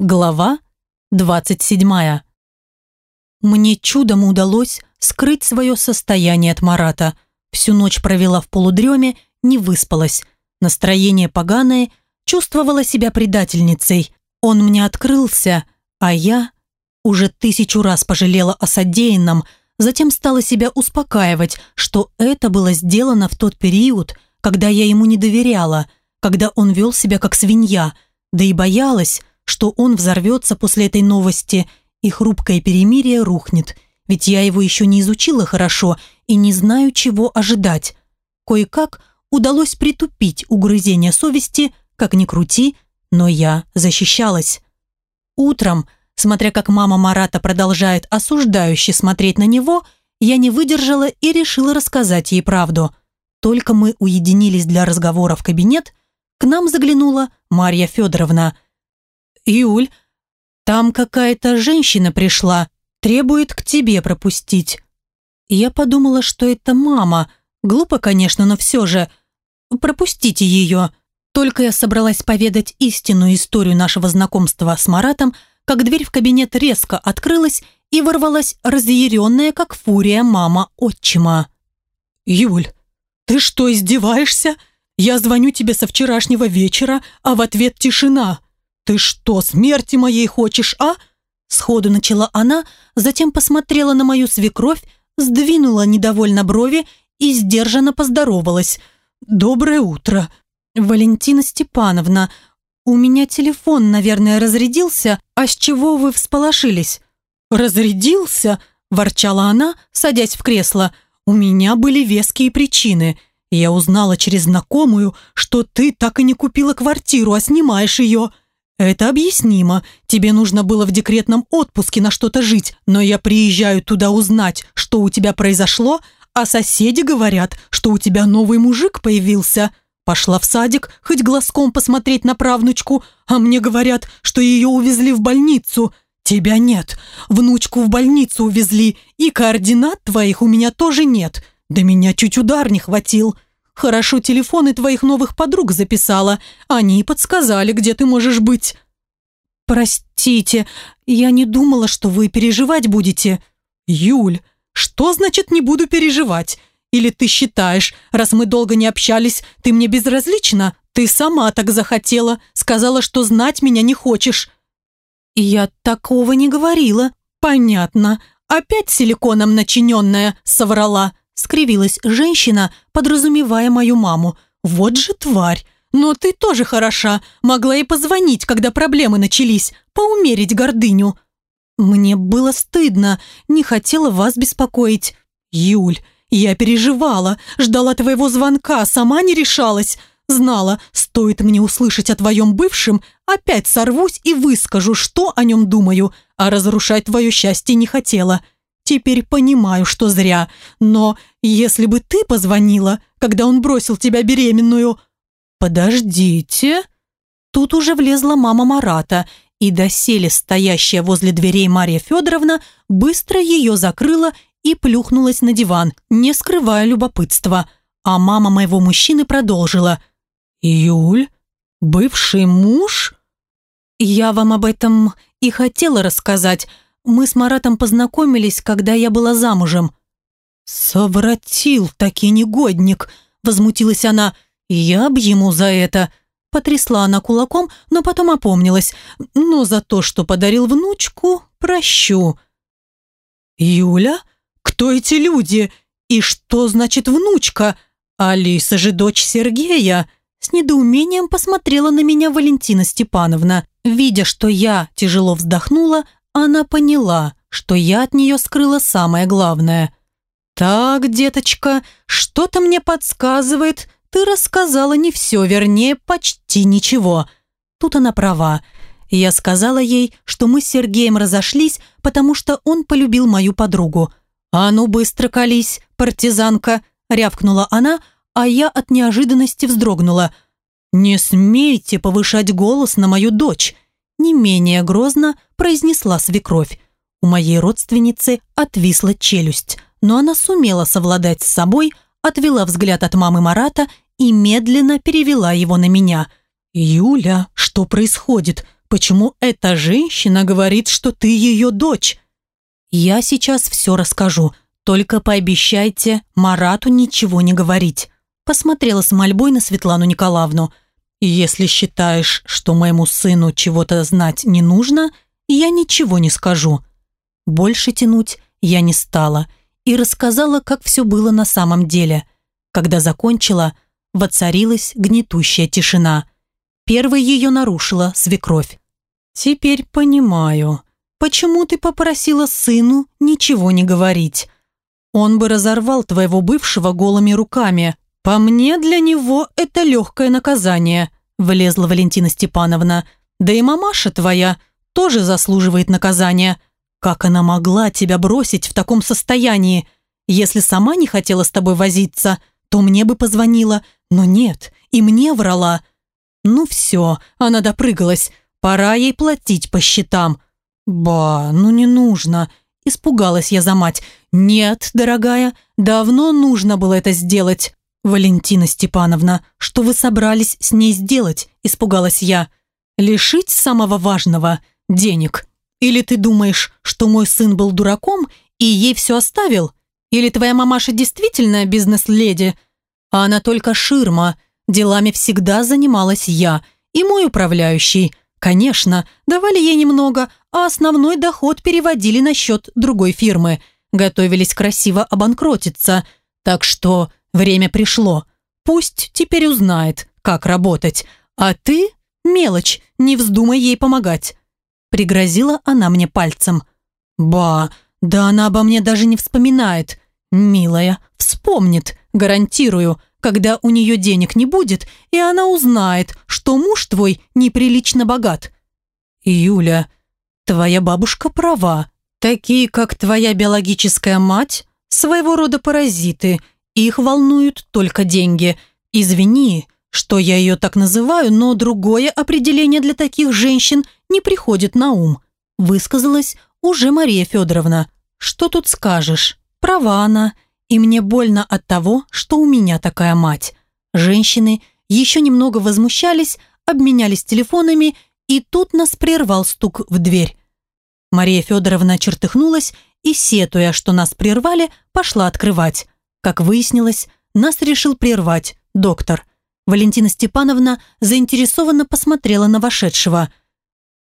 Глава 27. Мне чудом удалось скрыть свое состояние от Марата. Всю ночь провела в полудреме, не выспалась. Настроение поганое, чувствовала себя предательницей. Он мне открылся, а я уже тысячу раз пожалела о содеянном, затем стала себя успокаивать, что это было сделано в тот период, когда я ему не доверяла, когда он вел себя как свинья, да и боялась, что он взорвется после этой новости, и хрупкое перемирие рухнет, ведь я его еще не изучила хорошо и не знаю, чего ожидать. Кое-как удалось притупить угрызение совести, как ни крути, но я защищалась. Утром, смотря как мама Марата продолжает осуждающе смотреть на него, я не выдержала и решила рассказать ей правду. Только мы уединились для разговора в кабинет, к нам заглянула Марья Федоровна – «Юль, там какая-то женщина пришла, требует к тебе пропустить». Я подумала, что это мама. Глупо, конечно, но все же. Пропустите ее. Только я собралась поведать истинную историю нашего знакомства с Маратом, как дверь в кабинет резко открылась и ворвалась разъяренная, как фурия, мама отчима. «Юль, ты что, издеваешься? Я звоню тебе со вчерашнего вечера, а в ответ тишина. «Ты что, смерти моей хочешь, а?» Сходу начала она, затем посмотрела на мою свекровь, сдвинула недовольно брови и сдержанно поздоровалась. «Доброе утро!» «Валентина Степановна, у меня телефон, наверное, разрядился, а с чего вы всполошились?» «Разрядился?» – ворчала она, садясь в кресло. «У меня были веские причины. Я узнала через знакомую, что ты так и не купила квартиру, а снимаешь ее». «Это объяснимо. Тебе нужно было в декретном отпуске на что-то жить, но я приезжаю туда узнать, что у тебя произошло, а соседи говорят, что у тебя новый мужик появился. Пошла в садик, хоть глазком посмотреть на правнучку, а мне говорят, что ее увезли в больницу. Тебя нет. Внучку в больницу увезли, и координат твоих у меня тоже нет. Да меня чуть удар не хватил». Хорошо телефоны твоих новых подруг записала. Они подсказали, где ты можешь быть». «Простите, я не думала, что вы переживать будете». «Юль, что значит не буду переживать? Или ты считаешь, раз мы долго не общались, ты мне безразлична? Ты сама так захотела, сказала, что знать меня не хочешь». «Я такого не говорила». «Понятно. Опять силиконом начиненная», — соврала скривилась женщина, подразумевая мою маму. «Вот же тварь! Но ты тоже хороша, могла и позвонить, когда проблемы начались, поумерить гордыню». «Мне было стыдно, не хотела вас беспокоить». «Юль, я переживала, ждала твоего звонка, сама не решалась. Знала, стоит мне услышать о твоем бывшем, опять сорвусь и выскажу, что о нем думаю, а разрушать твое счастье не хотела». Теперь понимаю, что зря. Но если бы ты позвонила, когда он бросил тебя беременную...» «Подождите». Тут уже влезла мама Марата, и доселе стоящая возле дверей Марья Федоровна быстро ее закрыла и плюхнулась на диван, не скрывая любопытства. А мама моего мужчины продолжила. «Юль, бывший муж?» «Я вам об этом и хотела рассказать», мы с Маратом познакомились, когда я была замужем». «Совратил таки негодник», — возмутилась она. «Я б ему за это». Потрясла она кулаком, но потом опомнилась. «Но за то, что подарил внучку, прощу». «Юля? Кто эти люди? И что значит внучка? Алиса же дочь Сергея?» С недоумением посмотрела на меня Валентина Степановна. Видя, что я тяжело вздохнула, она поняла, что я от нее скрыла самое главное. «Так, деточка, что-то мне подсказывает, ты рассказала не все, вернее, почти ничего». Тут она права. Я сказала ей, что мы с Сергеем разошлись, потому что он полюбил мою подругу. «А ну, быстро колись, партизанка!» – рявкнула она, а я от неожиданности вздрогнула. «Не смейте повышать голос на мою дочь!» Не менее грозно произнесла свекровь. У моей родственницы отвисла челюсть, но она сумела совладать с собой, отвела взгляд от мамы Марата и медленно перевела его на меня. «Юля, что происходит? почему эта женщина говорит, что ты ее дочь?» «Я сейчас все расскажу, только пообещайте Марату ничего не говорить», посмотрела с мольбой на Светлану Николаевну. «Если считаешь, что моему сыну чего-то знать не нужно, я ничего не скажу». Больше тянуть я не стала и рассказала, как все было на самом деле. Когда закончила, воцарилась гнетущая тишина. Первой ее нарушила свекровь. «Теперь понимаю, почему ты попросила сыну ничего не говорить. Он бы разорвал твоего бывшего голыми руками. По мне, для него это легкое наказание», влезла Валентина Степановна. «Да и мамаша твоя тоже заслуживает наказания. Как она могла тебя бросить в таком состоянии? Если сама не хотела с тобой возиться, то мне бы позвонила, но нет, и мне врала. Ну все, она допрыгалась, пора ей платить по счетам. Ба, ну не нужно. Испугалась я за мать. Нет, дорогая, давно нужно было это сделать. Валентина Степановна, что вы собрались с ней сделать? Испугалась я. Лишить самого важного – денег. Или ты думаешь, что мой сын был дураком и ей все оставил? Или твоя мамаша действительно бизнес-леди? А она только ширма. Делами всегда занималась я и мой управляющий. Конечно, давали ей немного, а основной доход переводили на счет другой фирмы. Готовились красиво обанкротиться. Так что время пришло. Пусть теперь узнает, как работать. А ты, мелочь, не вздумай ей помогать. Пригрозила она мне пальцем. «Ба, да она обо мне даже не вспоминает. Милая, вспомнит, гарантирую, когда у нее денег не будет, и она узнает, что муж твой неприлично богат». «Юля, твоя бабушка права. Такие, как твоя биологическая мать, своего рода паразиты, их волнуют только деньги. Извини, что я ее так называю, но другое определение для таких женщин не приходит на ум. Высказалась уже Мария Федоровна. Что тут скажешь? Права она. И мне больно от того, что у меня такая мать. Женщины еще немного возмущались, обменялись телефонами, и тут нас прервал стук в дверь. Мария Федоровна чертыхнулась и, сетуя, что нас прервали, пошла открывать. Как выяснилось, нас решил прервать доктор. Валентина Степановна заинтересованно посмотрела на вошедшего.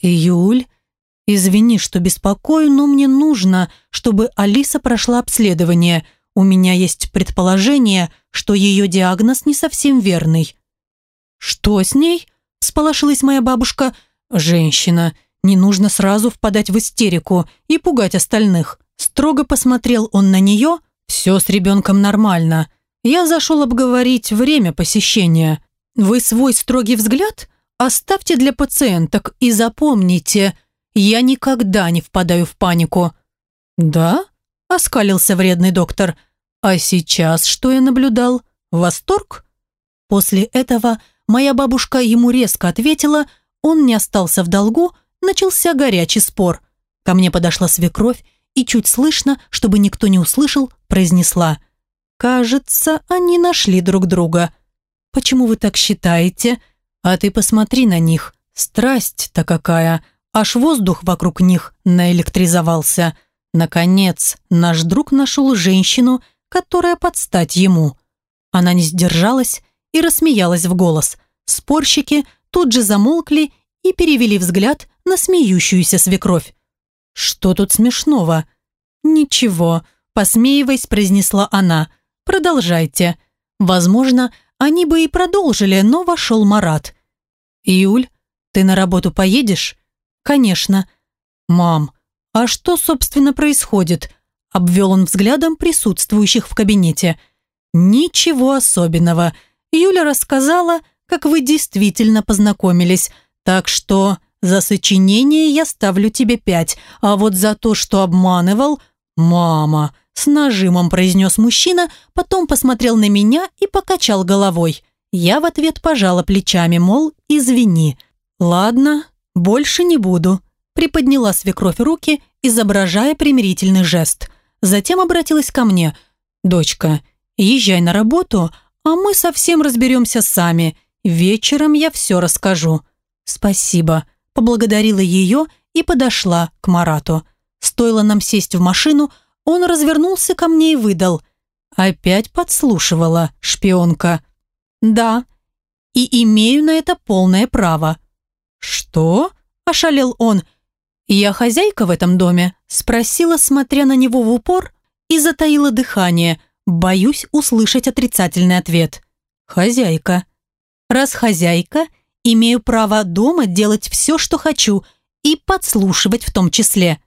«Юль, извини, что беспокою, но мне нужно, чтобы Алиса прошла обследование. У меня есть предположение, что ее диагноз не совсем верный». «Что с ней?» – всполошилась моя бабушка. «Женщина, не нужно сразу впадать в истерику и пугать остальных». Строго посмотрел он на нее. «Все с ребенком нормально. Я зашел обговорить время посещения. Вы свой строгий взгляд оставьте для пациенток и запомните, я никогда не впадаю в панику». «Да?» – оскалился вредный доктор. «А сейчас что я наблюдал? Восторг?» После этого моя бабушка ему резко ответила, он не остался в долгу, начался горячий спор. Ко мне подошла свекровь и чуть слышно, чтобы никто не услышал, произнесла – Кажется, они нашли друг друга. Почему вы так считаете? А ты посмотри на них. Страсть-то какая. Аж воздух вокруг них наэлектризовался. Наконец, наш друг нашел женщину, которая подстать ему. Она не сдержалась и рассмеялась в голос. Спорщики тут же замолкли и перевели взгляд на смеющуюся свекровь. «Что тут смешного?» «Ничего», – посмеиваясь, произнесла она. Продолжайте. Возможно, они бы и продолжили, но вошел Марат. Юль, ты на работу поедешь? Конечно. Мам, а что, собственно, происходит? Обвел он взглядом присутствующих в кабинете. Ничего особенного. Юля рассказала, как вы действительно познакомились, так что за сочинение я ставлю тебе пять, а вот за то, что обманывал, мама, с нажимом произнес мужчина, потом посмотрел на меня и покачал головой. Я в ответ пожала плечами, мол, извини. Ладно, больше не буду. Приподняла свекровь руки, изображая примирительный жест. Затем обратилась ко мне. «Дочка, езжай на работу, а мы совсем разберемся сами. Вечером я все расскажу». «Спасибо», поблагодарила ее и подошла к Марату. Стоило нам сесть в машину, он развернулся ко мне и выдал. Опять подслушивала шпионка. «Да, и имею на это полное право». «Что?» – ошалел он. «Я хозяйка в этом доме?» – спросила, смотря на него в упор, и затаила дыхание. Боюсь услышать отрицательный ответ. «Хозяйка». «Раз хозяйка, имею право дома делать все, что хочу, и подслушивать в том числе».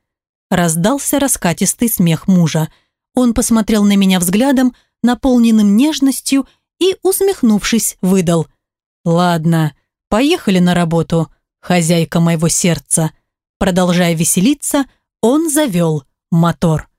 Раздался раскатистый смех мужа. Он посмотрел на меня взглядом, наполненным нежностью, и, усмехнувшись, выдал. «Ладно, поехали на работу, хозяйка моего сердца». Продолжая веселиться, он завел мотор.